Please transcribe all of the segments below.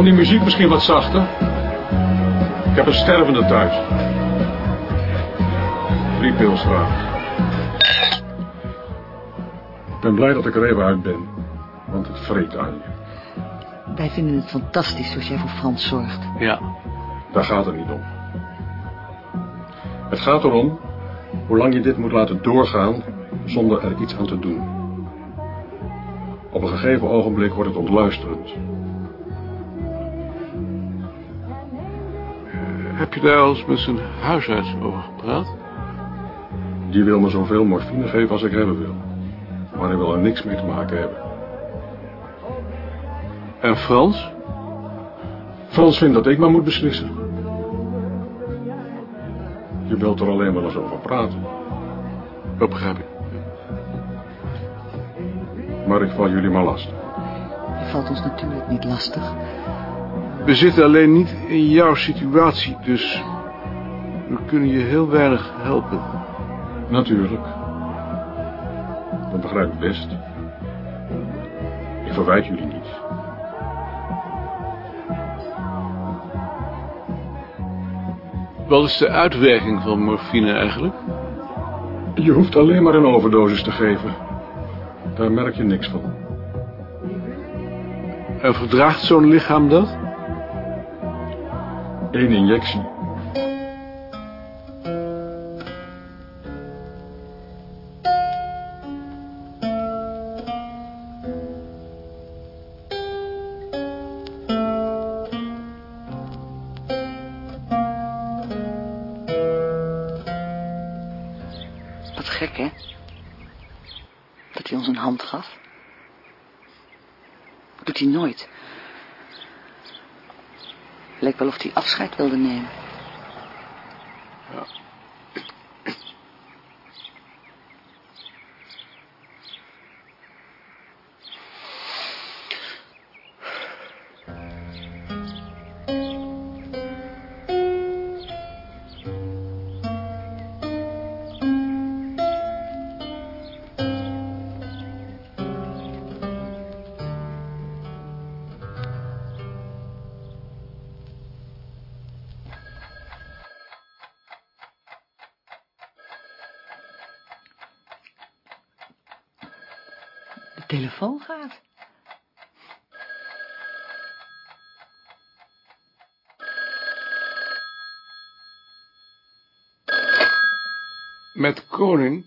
Kan die muziek misschien wat zachter? Ik heb een stervende thuis. Drie pils graag. Ik ben blij dat ik er even uit ben. Want het vreet aan je. Wij vinden het fantastisch zoals jij voor Frans zorgt. Ja. Daar gaat het niet om. Het gaat erom hoe lang je dit moet laten doorgaan zonder er iets aan te doen. Op een gegeven ogenblik wordt het ontluisterend. Heb je daar al eens met zijn huisarts over gepraat? Die wil me zoveel morfine geven als ik hebben wil. Maar hij wil er niks mee te maken hebben. En Frans? Frans vindt dat ik maar moet beslissen. Je wilt er alleen wel eens over praten. Dat begrijp ik. Maar ik val jullie maar lastig. Je valt ons natuurlijk niet lastig. We zitten alleen niet in jouw situatie, dus we kunnen je heel weinig helpen. Natuurlijk. Dat begrijp ik best. Ik verwijt jullie niet. Wat is de uitwerking van morfine eigenlijk? Je hoeft alleen maar een overdosis te geven. Daar merk je niks van. En verdraagt zo'n lichaam dat? Eén injectie. Wat gek, hè? Dat hij ons een hand gaf. Doet hij nooit. Of hij afscheid wilde nemen. Telefoon gaat. Met koning?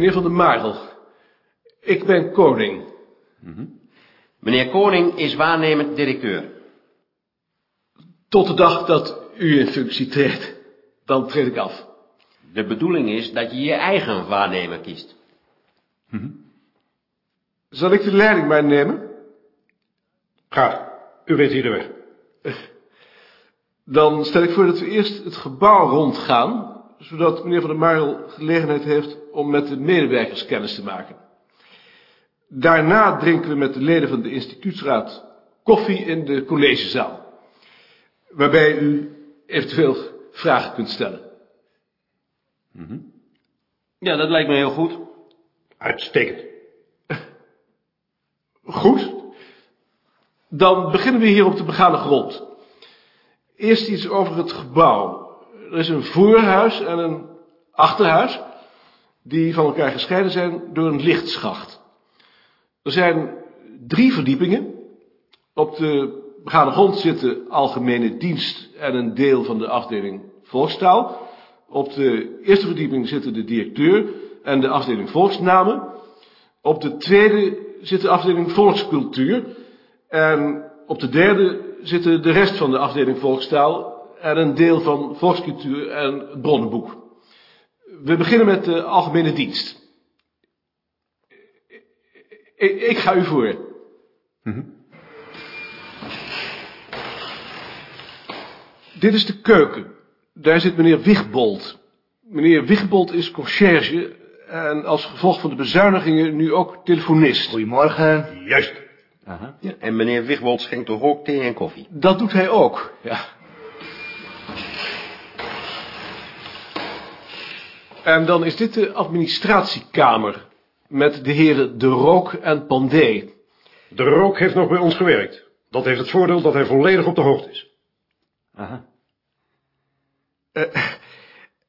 Meneer Van der Marel, ik ben koning. Meneer Koning is waarnemend directeur. Tot de dag dat u in functie treedt, dan treed ik af. De bedoeling is dat je je eigen waarnemer kiest. Zal ik de leiding maar nemen? Graag. U weet hier de weg. Dan stel ik voor dat we eerst het gebouw rondgaan, zodat meneer Van der Marel gelegenheid heeft om met de medewerkers kennis te maken. Daarna drinken we met de leden van de instituutsraad koffie in de collegezaal, waarbij u eventueel vragen kunt stellen. Ja, dat lijkt me heel goed. Uitstekend. Goed. Dan beginnen we hier op de begane grond. Eerst iets over het gebouw. Er is een voorhuis en een achterhuis, die van elkaar gescheiden zijn door een lichtschacht. Er zijn drie verdiepingen. Op de begane grond zitten algemene dienst en een deel van de afdeling volkstaal. Op de eerste verdieping zitten de directeur en de afdeling volksnamen. Op de tweede zit de afdeling volkscultuur. En op de derde zitten de rest van de afdeling volkstaal en een deel van volkscultuur en het bronnenboek. We beginnen met de algemene dienst. Ik, ik ga u voor. Dit is de keuken. Daar zit meneer Wigbold. Meneer Wigbold is conciërge en als gevolg van de bezuinigingen nu ook telefonist. Goedemorgen. Juist. Ja, en meneer Wigbold schenkt toch ook thee en koffie? Dat doet hij ook, ja. En dan is dit de administratiekamer met de heren De Rook en Pandé. De rook heeft nog bij ons gewerkt. Dat heeft het voordeel dat hij volledig op de hoogte is.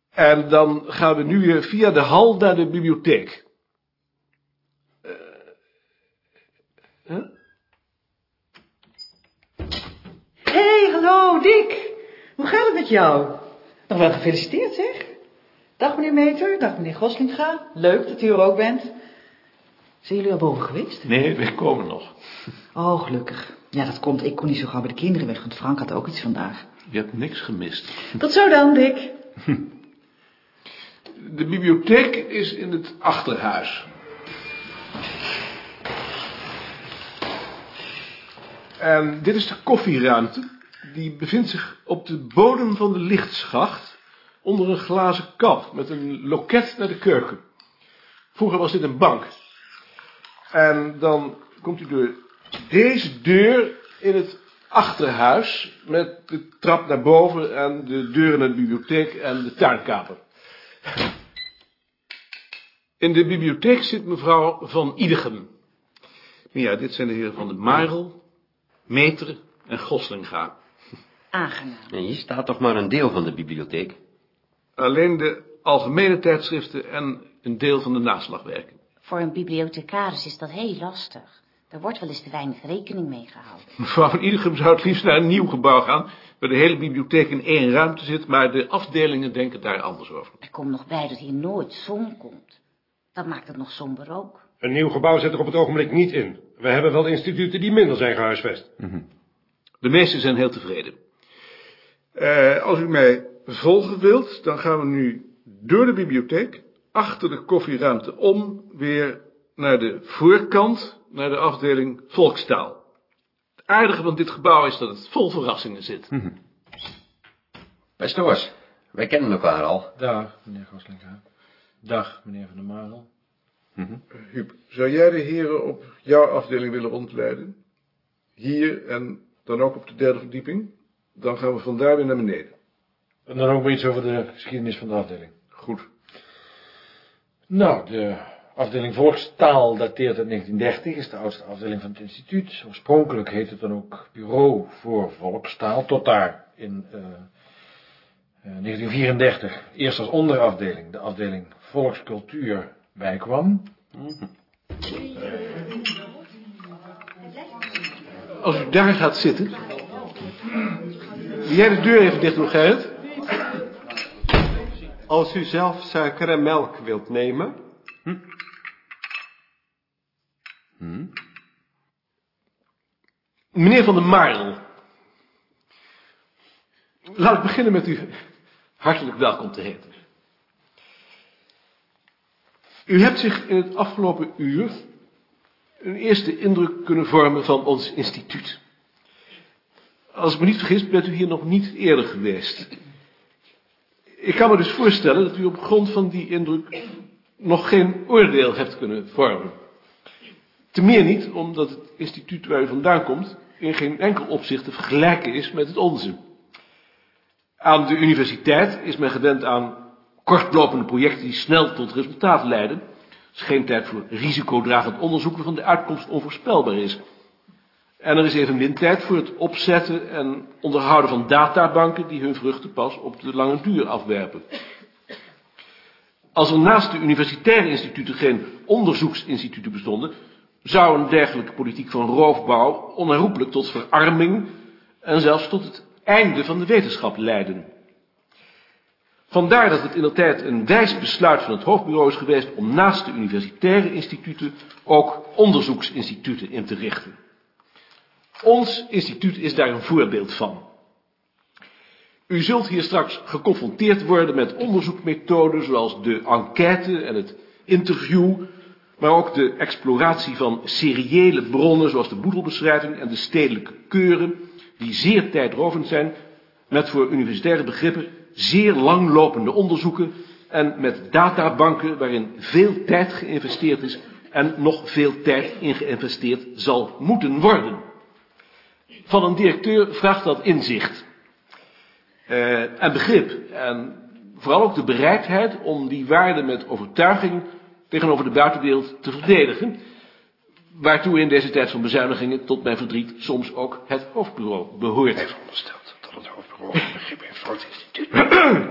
En dan gaan we nu weer via de hal naar de bibliotheek. Eh, huh? Hé, hey, hallo, Dick. Hoe gaat het met jou? Nog wel gefeliciteerd, zeg. Dag, meneer Meter. Dag, meneer Goslinga. Leuk dat u er ook bent. Zijn jullie al boven geweest? Nee, we komen nog. Oh, gelukkig. Ja, dat komt. Ik kon niet zo gauw bij de kinderen weg, want Frank had ook iets vandaag. Je hebt niks gemist. Tot zo dan, Dick. De bibliotheek is in het achterhuis. En dit is de koffieruimte. Die bevindt zich op de bodem van de lichtschacht onder een glazen kap met een loket naar de keuken. Vroeger was dit een bank. En dan komt u door deze deur in het achterhuis met de trap naar boven en de deuren naar de bibliotheek en de tuinkamer. In de bibliotheek zit mevrouw Van Idegem. Ja, dit zijn de heren van de Marel, Meter en Goslinga. Aangenaam. En hier staat toch maar een deel van de bibliotheek? Alleen de algemene tijdschriften en een deel van de naslagwerken. Voor een bibliothecaris is dat heel lastig. Er wordt wel eens te weinig rekening mee gehouden. Mevrouw Van Idegem zou het liefst naar een nieuw gebouw gaan, waar de hele bibliotheek in één ruimte zit, maar de afdelingen denken daar anders over. Er komt nog bij dat hier nooit zon komt. Dat maakt het nog somber ook. Een nieuw gebouw zit er op het ogenblik niet in. We hebben wel instituten die minder zijn gehuisvest. De meesten zijn heel tevreden. Eh, als u mij volgen wilt, dan gaan we nu door de bibliotheek, achter de koffieruimte om, weer naar de voorkant, naar de afdeling volkstaal. Het aardige van dit gebouw is dat het vol verrassingen zit. Pastoors, wij kennen elkaar al. Dag, meneer Goslinga. Dag, meneer Van der Marel. Huub, zou jij de heren op jouw afdeling willen rondleiden? Hier en dan ook op de derde verdieping? Dan gaan we vandaar weer naar beneden. En dan ook maar iets over de geschiedenis van de afdeling. Goed. Nou, de afdeling volkstaal dateert uit 1930, is de oudste afdeling van het instituut. Oorspronkelijk heette het dan ook Bureau voor Volkstaal, tot daar in eh, eh, 1934 eerst als onderafdeling de afdeling volkscultuur bijkwam. Als u daar gaat zitten. Wil jij de deur even dicht doen, Gerrit? Als u zelf suiker en melk wilt nemen. Meneer van der Marel. Laat ik beginnen met u hartelijk welkom te heten. U hebt zich in het afgelopen uur een eerste indruk kunnen vormen van ons instituut. Als ik me niet vergis, bent u hier nog niet eerder geweest. Ik kan me dus voorstellen dat u op grond van die indruk nog geen oordeel hebt kunnen vormen. Te meer niet, omdat het instituut waar u vandaan komt in geen enkel opzicht te vergelijken is met het onze. Aan de universiteit is men gewend aan kortlopende projecten die snel tot resultaat leiden. Het is geen tijd voor risicodragend onderzoek waarvan de uitkomst onvoorspelbaar is. En er is evenmin tijd voor het opzetten en onderhouden van databanken die hun vruchten pas op de lange duur afwerpen. Als er naast de universitaire instituten geen onderzoeksinstituten bestonden, zou een dergelijke politiek van roofbouw onherroepelijk tot verarming en zelfs tot het einde van de wetenschap leiden. Vandaar dat het in tijd een wijs besluit van het hoofdbureau is geweest om naast de universitaire instituten ook onderzoeksinstituten in te richten. Ons instituut is daar een voorbeeld van. U zult hier straks geconfronteerd worden met onderzoekmethoden zoals de enquête en het interview, maar ook de exploratie van seriële bronnen zoals de boedelbeschrijving en de stedelijke keuren, die zeer tijdrovend zijn, met voor universitaire begrippen zeer langlopende onderzoeken en met databanken waarin veel tijd geïnvesteerd is en nog veel tijd in geïnvesteerd zal moeten worden. Van een directeur vraagt dat inzicht eh, en begrip en vooral ook de bereidheid om die waarden met overtuiging tegenover de buitenwereld te verdedigen, waartoe in deze tijd van bezuinigingen tot mijn verdriet soms ook het hoofdbureau behoort. Hij veronderstelt dat het hoofdbureau een begrip heeft voor het instituut.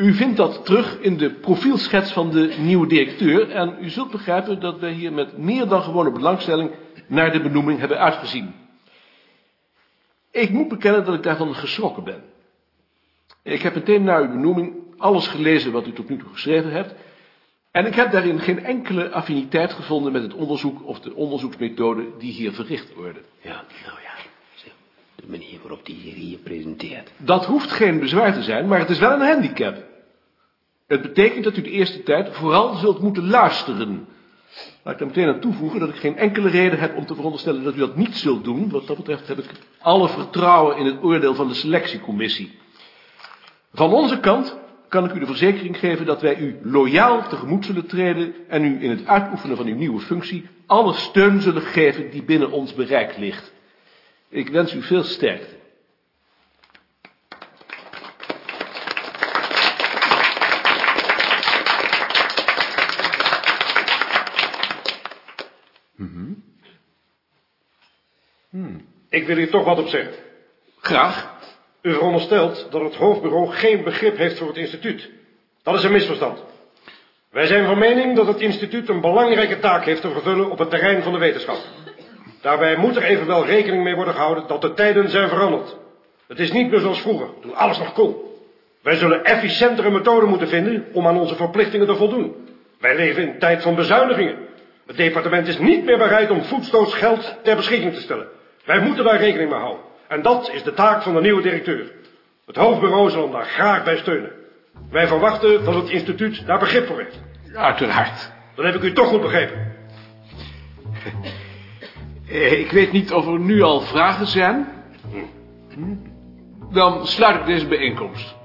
U vindt dat terug in de profielschets van de nieuwe directeur en u zult begrijpen dat wij hier met meer dan gewone belangstelling naar de benoeming hebben uitgezien. Ik moet bekennen dat ik daarvan geschrokken ben. Ik heb meteen na uw benoeming alles gelezen wat u tot nu toe geschreven hebt en ik heb daarin geen enkele affiniteit gevonden met het onderzoek of de onderzoeksmethode die hier verricht worden. Ja, nou ja. De manier waarop die hier hier presenteert. Dat hoeft geen bezwaar te zijn, maar het is wel een handicap. Het betekent dat u de eerste tijd vooral zult moeten luisteren. Laat ik daar meteen aan toevoegen dat ik geen enkele reden heb om te veronderstellen dat u dat niet zult doen. Wat dat betreft heb ik alle vertrouwen in het oordeel van de selectiecommissie. Van onze kant kan ik u de verzekering geven dat wij u loyaal tegemoet zullen treden en u in het uitoefenen van uw nieuwe functie alle steun zullen geven die binnen ons bereik ligt. Ik wens u veel sterkte. Ik wil hier toch wat op zeggen. Graag. U veronderstelt dat het hoofdbureau geen begrip heeft voor het instituut. Dat is een misverstand. Wij zijn van mening dat het instituut een belangrijke taak heeft te vervullen op het terrein van de wetenschap. Daarbij moet er evenwel rekening mee worden gehouden dat de tijden zijn veranderd. Het is niet meer zoals vroeger, toen alles nog kon. Wij zullen efficiëntere methoden moeten vinden om aan onze verplichtingen te voldoen. Wij leven in een tijd van bezuinigingen. Het departement is niet meer bereid om voedstoots geld ter beschikking te stellen. Wij moeten daar rekening mee houden. En dat is de taak van de nieuwe directeur. Het hoofdbureau zal hem daar graag bij steunen. Wij verwachten dat het instituut daar begrip voor heeft. Uiteraard. Dan heb ik u toch goed begrepen. Eh, Ik weet niet of er nu al vragen zijn. Dan sluit ik deze bijeenkomst.